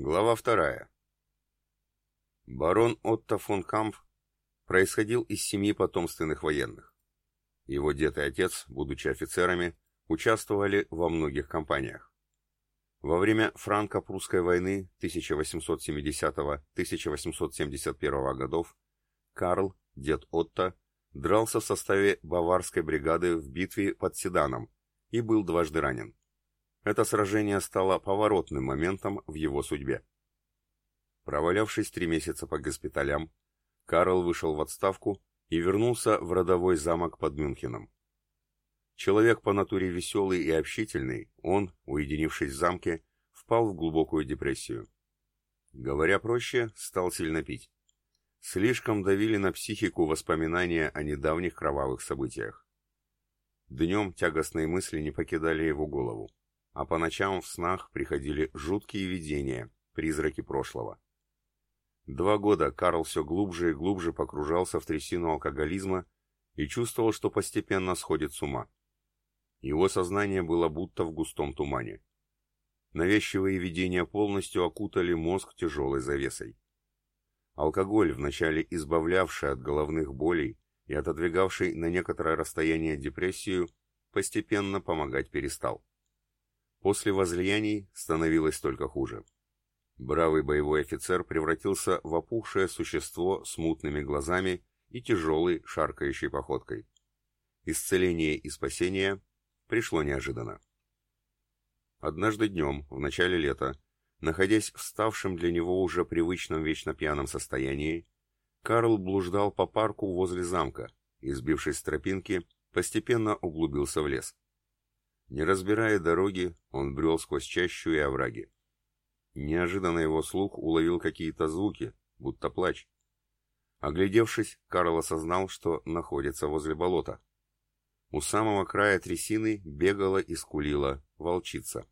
Глава вторая. Барон Отто фон Кампф происходил из семьи потомственных военных. Его дед и отец, будучи офицерами, участвовали во многих кампаниях. Во время франко-прусской войны 1870-1871 годов Карл, дед Отто, дрался в составе баварской бригады в битве под Седаном и был дважды ранен. Это сражение стало поворотным моментом в его судьбе. Провалявшись три месяца по госпиталям, Карл вышел в отставку и вернулся в родовой замок под Мюнхеном. Человек по натуре веселый и общительный, он, уединившись в замке, впал в глубокую депрессию. Говоря проще, стал сильно пить. Слишком давили на психику воспоминания о недавних кровавых событиях. Днем тягостные мысли не покидали его голову а по ночам в снах приходили жуткие видения, призраки прошлого. Два года Карл все глубже и глубже погружался в трясину алкоголизма и чувствовал, что постепенно сходит с ума. Его сознание было будто в густом тумане. Навязчивые видения полностью окутали мозг тяжелой завесой. Алкоголь, вначале избавлявший от головных болей и отодвигавший на некоторое расстояние депрессию, постепенно помогать перестал. После возлияний становилось только хуже. Бравый боевой офицер превратился в опухшее существо с мутными глазами и тяжелой шаркающей походкой. Исцеление и спасение пришло неожиданно. Однажды днем, в начале лета, находясь в ставшем для него уже привычном вечно пьяном состоянии, Карл блуждал по парку возле замка и, сбившись с тропинки, постепенно углубился в лес. Не разбирая дороги, он брел сквозь чащу и овраги. Неожиданно его слух уловил какие-то звуки, будто плач. Оглядевшись, Карл осознал, что находится возле болота. У самого края трясины бегала и скулила волчица.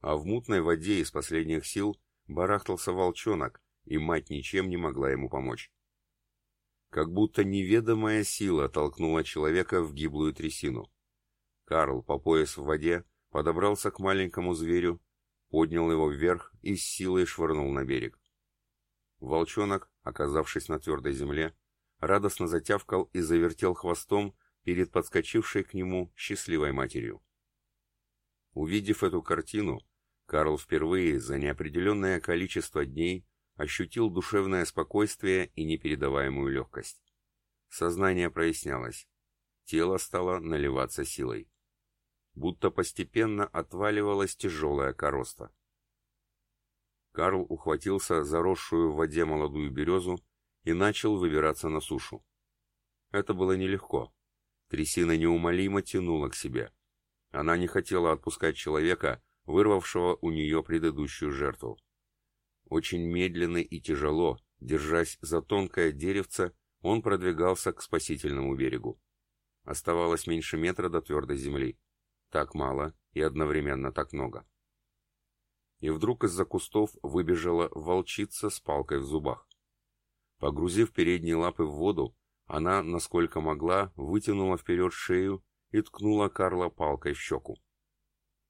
А в мутной воде из последних сил барахтался волчонок, и мать ничем не могла ему помочь. Как будто неведомая сила толкнула человека в гиблую трясину. Карл по пояс в воде подобрался к маленькому зверю, поднял его вверх и с силой швырнул на берег. Волчонок, оказавшись на твердой земле, радостно затявкал и завертел хвостом перед подскочившей к нему счастливой матерью. Увидев эту картину, Карл впервые за неопределенное количество дней ощутил душевное спокойствие и непередаваемую легкость. Сознание прояснялось, тело стало наливаться силой будто постепенно отваливалась тяжелая короста. Карл ухватился за росшую в воде молодую березу и начал выбираться на сушу. Это было нелегко. Трясина неумолимо тянула к себе. Она не хотела отпускать человека, вырвавшего у нее предыдущую жертву. Очень медленно и тяжело, держась за тонкое деревце, он продвигался к спасительному берегу. Оставалось меньше метра до твердой земли. Так мало и одновременно так много. И вдруг из-за кустов выбежала волчица с палкой в зубах. Погрузив передние лапы в воду, она, насколько могла, вытянула вперед шею и ткнула Карла палкой в щеку.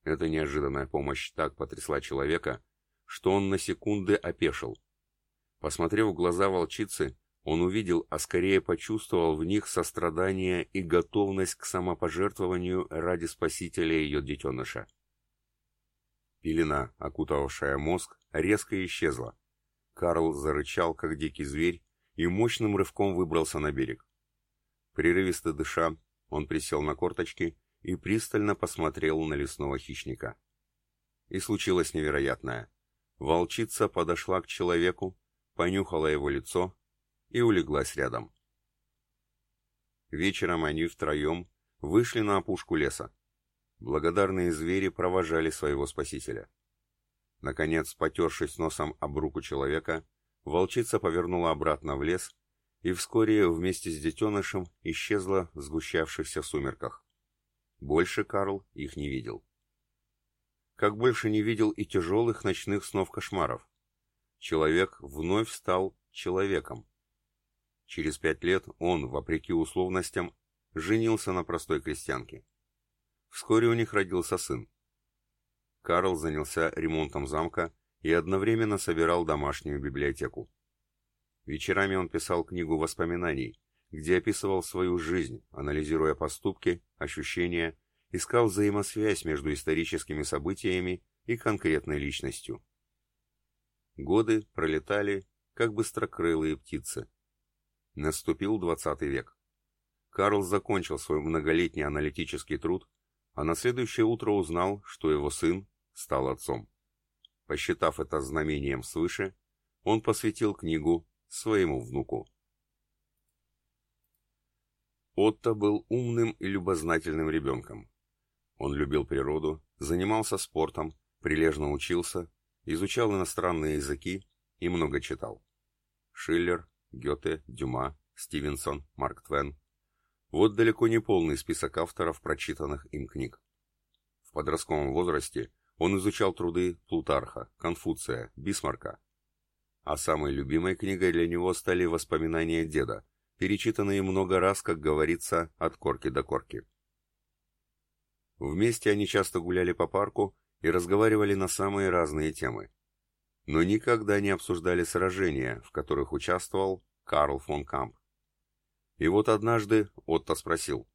Эта неожиданная помощь так потрясла человека, что он на секунды опешил. Посмотрев в глаза волчицы, он увидел, а скорее почувствовал в них сострадание и готовность к самопожертвованию ради спасителя ее детеныша. Пелена, окутавшая мозг, резко исчезла. Карл зарычал, как дикий зверь, и мощным рывком выбрался на берег. Прерывисто дыша, он присел на корточки и пристально посмотрел на лесного хищника. И случилось невероятное. Волчица подошла к человеку, понюхала его лицо и улеглась рядом. Вечером они втроем вышли на опушку леса. Благодарные звери провожали своего спасителя. Наконец, потершись носом об руку человека, волчица повернула обратно в лес и вскоре вместе с детенышем исчезла в сгущавшихся сумерках. Больше Карл их не видел. Как больше не видел и тяжелых ночных снов-кошмаров. Человек вновь стал человеком. Через пять лет он, вопреки условностям, женился на простой крестьянке. Вскоре у них родился сын. Карл занялся ремонтом замка и одновременно собирал домашнюю библиотеку. Вечерами он писал книгу воспоминаний, где описывал свою жизнь, анализируя поступки, ощущения, искал взаимосвязь между историческими событиями и конкретной личностью. Годы пролетали, как быстрокрылые птицы. Наступил двадцатый век. Карл закончил свой многолетний аналитический труд, а на следующее утро узнал, что его сын стал отцом. Посчитав это знамением свыше, он посвятил книгу своему внуку. Отто был умным и любознательным ребенком. Он любил природу, занимался спортом, прилежно учился, изучал иностранные языки и много читал. Шиллер, Гёте, Дюма, Стивенсон, Марк Твен. Вот далеко не полный список авторов прочитанных им книг. В подростковом возрасте он изучал труды Плутарха, Конфуция, Бисмарка. А самой любимой книгой для него стали воспоминания деда, перечитанные много раз, как говорится, от корки до корки. Вместе они часто гуляли по парку и разговаривали на самые разные темы. Но никогда не обсуждали сражения, в которых участвовал Карл фон Камп. И вот однажды Отто спросил.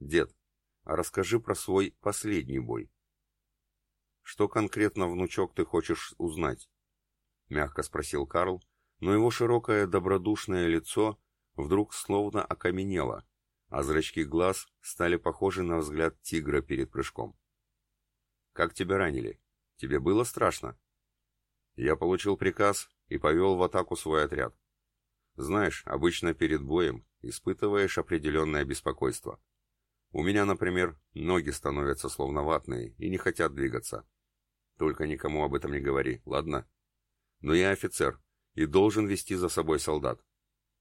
«Дед, а расскажи про свой последний бой». «Что конкретно, внучок, ты хочешь узнать?» — мягко спросил Карл, но его широкое добродушное лицо вдруг словно окаменело, а зрачки глаз стали похожи на взгляд тигра перед прыжком. «Как тебя ранили? Тебе было страшно?» «Я получил приказ и повел в атаку свой отряд. Знаешь, обычно перед боем испытываешь определенное беспокойство. У меня, например, ноги становятся словно ватные и не хотят двигаться. Только никому об этом не говори, ладно? Но я офицер и должен вести за собой солдат.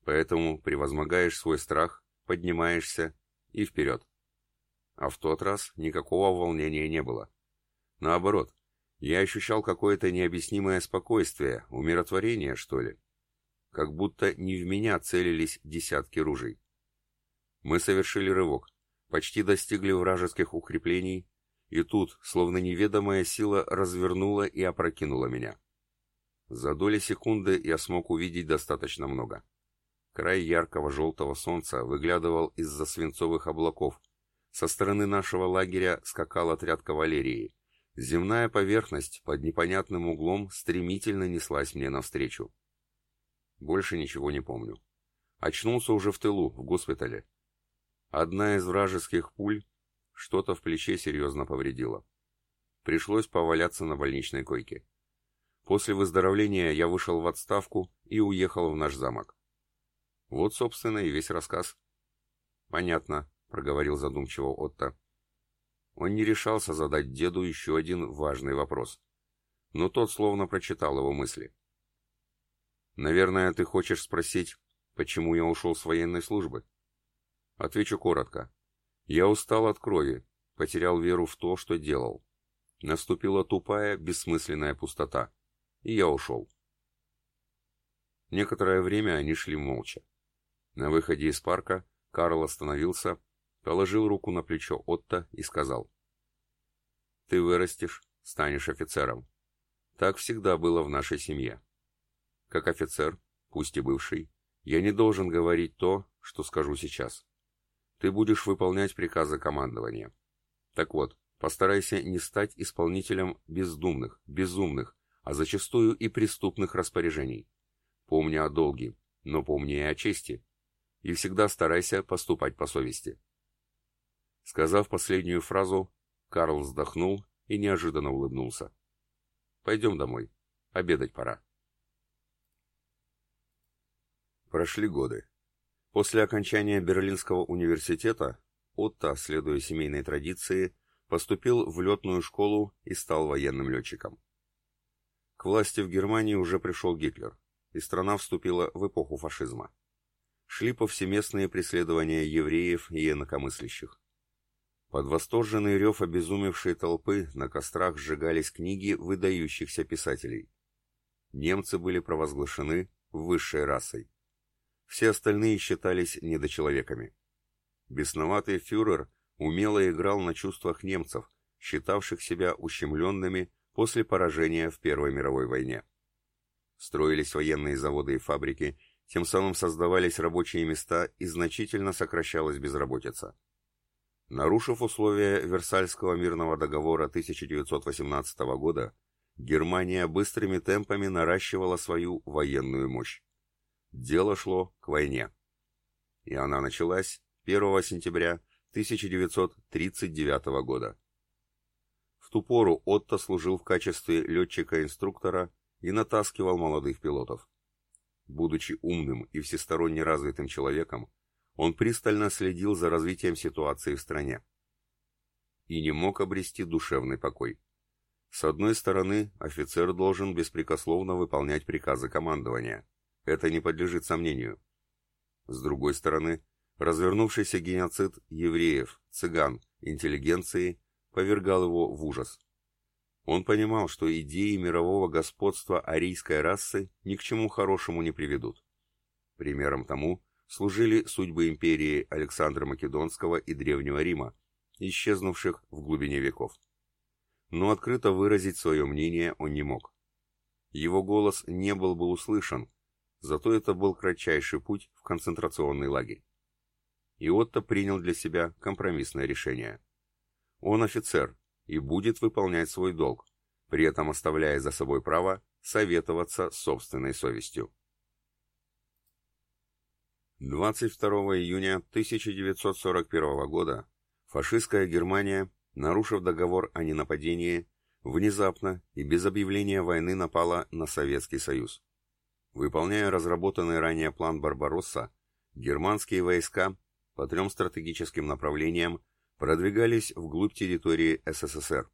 Поэтому превозмогаешь свой страх, поднимаешься и вперед. А в тот раз никакого волнения не было. Наоборот, я ощущал какое-то необъяснимое спокойствие, умиротворение, что ли. Как будто не в меня целились десятки ружей. Мы совершили рывок, почти достигли вражеских укреплений и тут, словно неведомая сила, развернула и опрокинула меня. За доли секунды я смог увидеть достаточно много. Край яркого желтого солнца выглядывал из-за свинцовых облаков. Со стороны нашего лагеря скакал отряд кавалерии. Земная поверхность под непонятным углом стремительно неслась мне навстречу. Больше ничего не помню. Очнулся уже в тылу, в госпитале. Одна из вражеских пуль что-то в плече серьезно повредило. Пришлось поваляться на больничной койке. После выздоровления я вышел в отставку и уехал в наш замок. Вот, собственно, и весь рассказ. Понятно, проговорил задумчиво Отто. Он не решался задать деду еще один важный вопрос. Но тот словно прочитал его мысли. «Наверное, ты хочешь спросить, почему я ушел с военной службы?» Отвечу коротко. Я устал от крови, потерял веру в то, что делал. Наступила тупая, бессмысленная пустота. И я ушел. Некоторое время они шли молча. На выходе из парка Карл остановился, положил руку на плечо Отто и сказал. «Ты вырастешь, станешь офицером. Так всегда было в нашей семье. Как офицер, пусть и бывший, я не должен говорить то, что скажу сейчас. Ты будешь выполнять приказы командования. Так вот, постарайся не стать исполнителем бездумных, безумных, а зачастую и преступных распоряжений. Помни о долге, но помни и о чести. И всегда старайся поступать по совести. Сказав последнюю фразу, Карл вздохнул и неожиданно улыбнулся. «Пойдем домой. Обедать пора». Прошли годы. После окончания Берлинского университета Отто, следуя семейной традиции, поступил в летную школу и стал военным летчиком. К власти в Германии уже пришел Гитлер, и страна вступила в эпоху фашизма. Шли повсеместные преследования евреев и инакомыслящих. Под восторженный рев обезумевшей толпы на кострах сжигались книги выдающихся писателей. Немцы были провозглашены высшей расой. Все остальные считались недочеловеками. Бесноватый фюрер умело играл на чувствах немцев, считавших себя ущемленными, после поражения в Первой мировой войне. Строились военные заводы и фабрики, тем самым создавались рабочие места и значительно сокращалась безработица. Нарушив условия Версальского мирного договора 1918 года, Германия быстрыми темпами наращивала свою военную мощь. Дело шло к войне. И она началась 1 сентября 1939 года. В ту пору Отто служил в качестве летчика-инструктора и натаскивал молодых пилотов. Будучи умным и всесторонне развитым человеком, он пристально следил за развитием ситуации в стране и не мог обрести душевный покой. С одной стороны, офицер должен беспрекословно выполнять приказы командования. Это не подлежит сомнению. С другой стороны, развернувшийся геноцид евреев, цыган, интеллигенции повергал его в ужас. Он понимал, что идеи мирового господства арийской расы ни к чему хорошему не приведут. Примером тому служили судьбы империи Александра Македонского и Древнего Рима, исчезнувших в глубине веков. Но открыто выразить свое мнение он не мог. Его голос не был бы услышан, зато это был кратчайший путь в концентрационный лагерь. И Отто принял для себя компромиссное решение. Он офицер, и будет выполнять свой долг, при этом оставляя за собой право советоваться собственной совестью. 22 июня 1941 года фашистская Германия, нарушив договор о ненападении, внезапно и без объявления войны напала на Советский Союз. Выполняя разработанный ранее план «Барбаросса», германские войска по трем стратегическим направлениям продвигались вглубь территории СССР.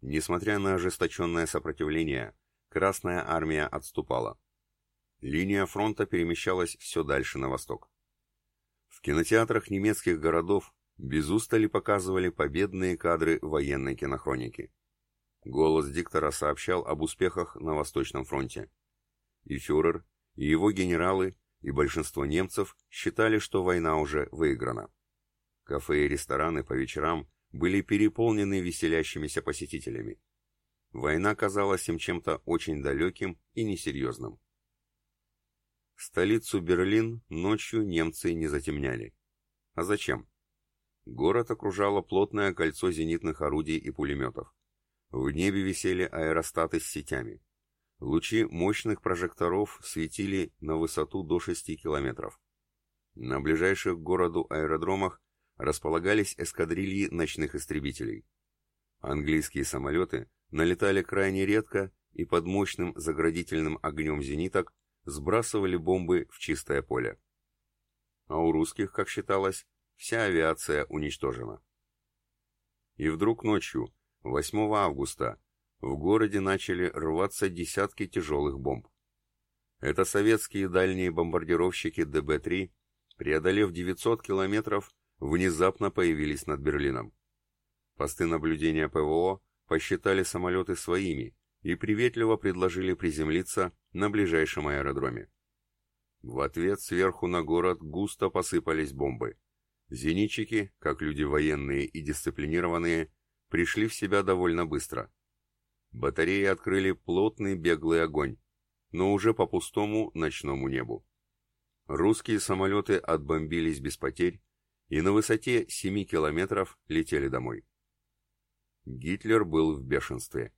Несмотря на ожесточенное сопротивление, Красная Армия отступала. Линия фронта перемещалась все дальше на восток. В кинотеатрах немецких городов без устали показывали победные кадры военной кинохроники. Голос диктора сообщал об успехах на Восточном фронте. И фюрер, и его генералы, и большинство немцев считали, что война уже выиграна. Кафе и рестораны по вечерам были переполнены веселящимися посетителями. Война казалась им чем-то очень далеким и несерьезным. Столицу Берлин ночью немцы не затемняли. А зачем? Город окружало плотное кольцо зенитных орудий и пулеметов. В небе висели аэростаты с сетями. Лучи мощных прожекторов светили на высоту до 6 километров. На ближайших к городу аэродромах располагались эскадрильи ночных истребителей. Английские самолеты налетали крайне редко и под мощным заградительным огнем зениток сбрасывали бомбы в чистое поле. А у русских, как считалось, вся авиация уничтожена. И вдруг ночью, 8 августа, в городе начали рваться десятки тяжелых бомб. Это советские дальние бомбардировщики ДБ-3, преодолев 900 километров, внезапно появились над Берлином. Посты наблюдения ПВО посчитали самолеты своими и приветливо предложили приземлиться на ближайшем аэродроме. В ответ сверху на город густо посыпались бомбы. Зенитчики, как люди военные и дисциплинированные, пришли в себя довольно быстро. Батареи открыли плотный беглый огонь, но уже по пустому ночному небу. Русские самолеты отбомбились без потерь и на высоте 7 километров летели домой. Гитлер был в бешенстве.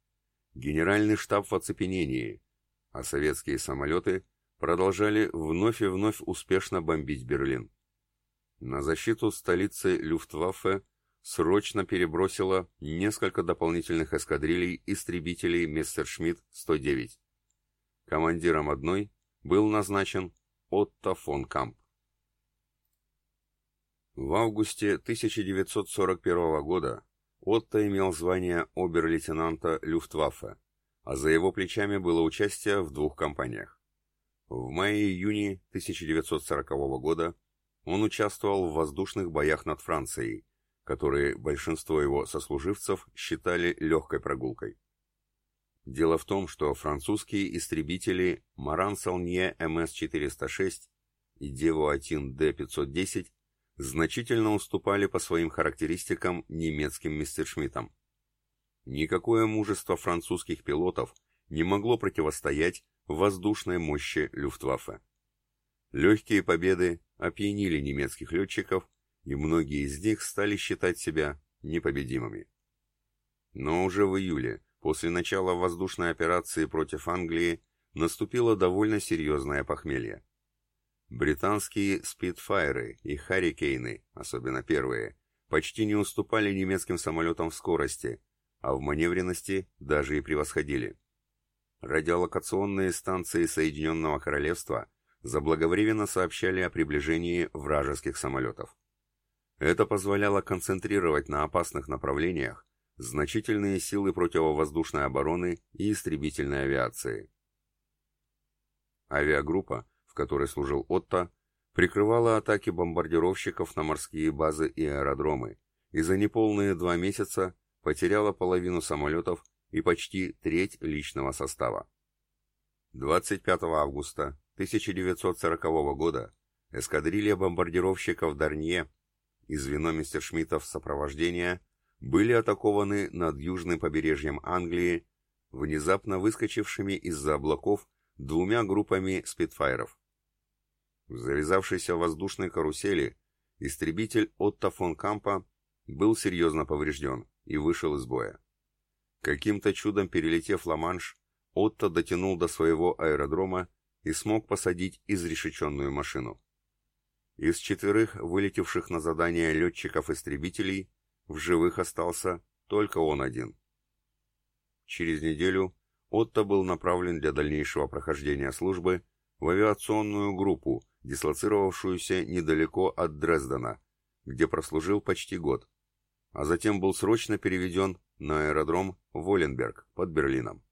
Генеральный штаб в оцепенении, а советские самолеты продолжали вновь и вновь успешно бомбить Берлин. На защиту столицы Люфтваффе срочно перебросило несколько дополнительных эскадрилей истребителей Мессершмитт-109. Командиром одной был назначен Отто фон Камп. В августе 1941 года Отто имел звание обер-лейтенанта Люфтваффе, а за его плечами было участие в двух кампаниях. В мае-июне 1940 года он участвовал в воздушных боях над Францией, которые большинство его сослуживцев считали легкой прогулкой. Дело в том, что французские истребители Маран Салнье МС-406 и Деву-1 Д-510 значительно уступали по своим характеристикам немецким Мессершмиттам. Никакое мужество французских пилотов не могло противостоять воздушной мощи Люфтваффе. Легкие победы опьянили немецких летчиков, и многие из них стали считать себя непобедимыми. Но уже в июле, после начала воздушной операции против Англии, наступило довольно серьезное похмелье. Британские спидфайры и харрикейны, особенно первые, почти не уступали немецким самолетам в скорости, а в маневренности даже и превосходили. Радиолокационные станции Соединенного Королевства заблаговременно сообщали о приближении вражеских самолетов. Это позволяло концентрировать на опасных направлениях значительные силы противовоздушной обороны и истребительной авиации. Авиагруппа, в которой служил Отто, прикрывала атаки бомбардировщиков на морские базы и аэродромы, и за неполные два месяца потеряла половину самолетов и почти треть личного состава. 25 августа 1940 года эскадрилья бомбардировщиков Дарнье и звено местершмиттов сопровождения были атакованы над южным побережьем Англии внезапно выскочившими из-за облаков двумя группами спидфайров. В завязавшейся воздушной карусели истребитель Отто фон Кампа был серьезно поврежден и вышел из боя. Каким-то чудом перелетев Ла-Манш, Отто дотянул до своего аэродрома и смог посадить изрешеченную машину. Из четверых вылетевших на задание летчиков-истребителей в живых остался только он один. Через неделю Отто был направлен для дальнейшего прохождения службы в авиационную группу, дислоцировавшуюся недалеко от Дрездена, где прослужил почти год, а затем был срочно переведен на аэродром Воленберг под Берлином.